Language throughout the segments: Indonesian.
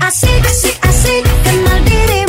asik asik asik. Kenal diri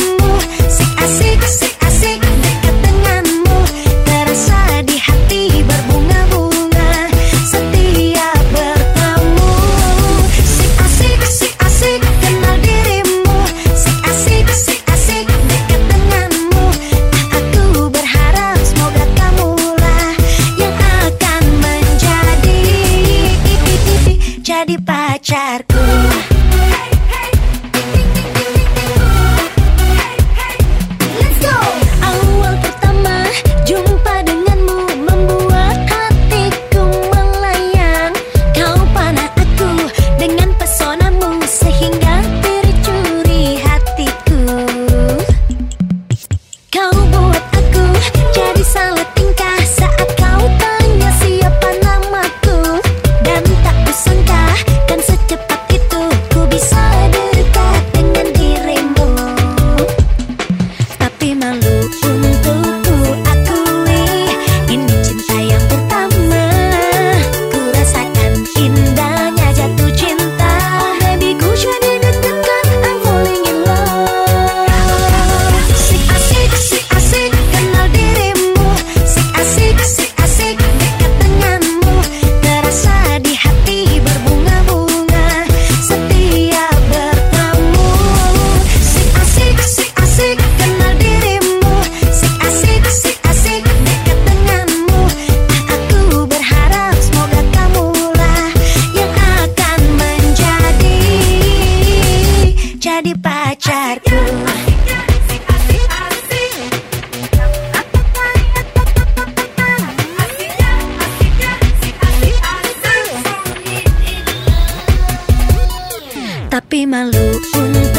Tá tapi malu untuk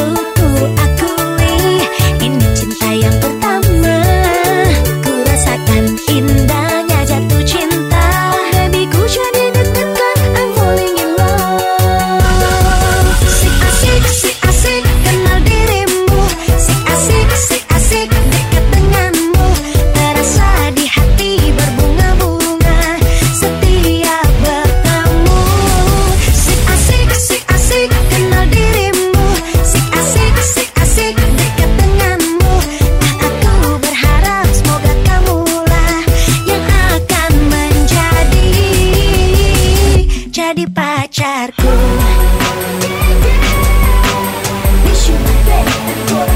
jadi pacarku. Wish you my best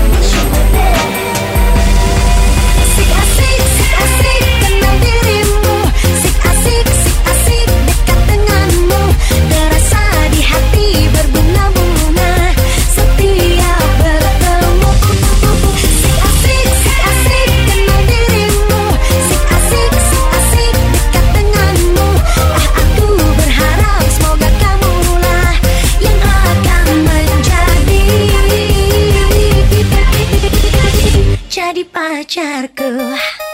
pacarku.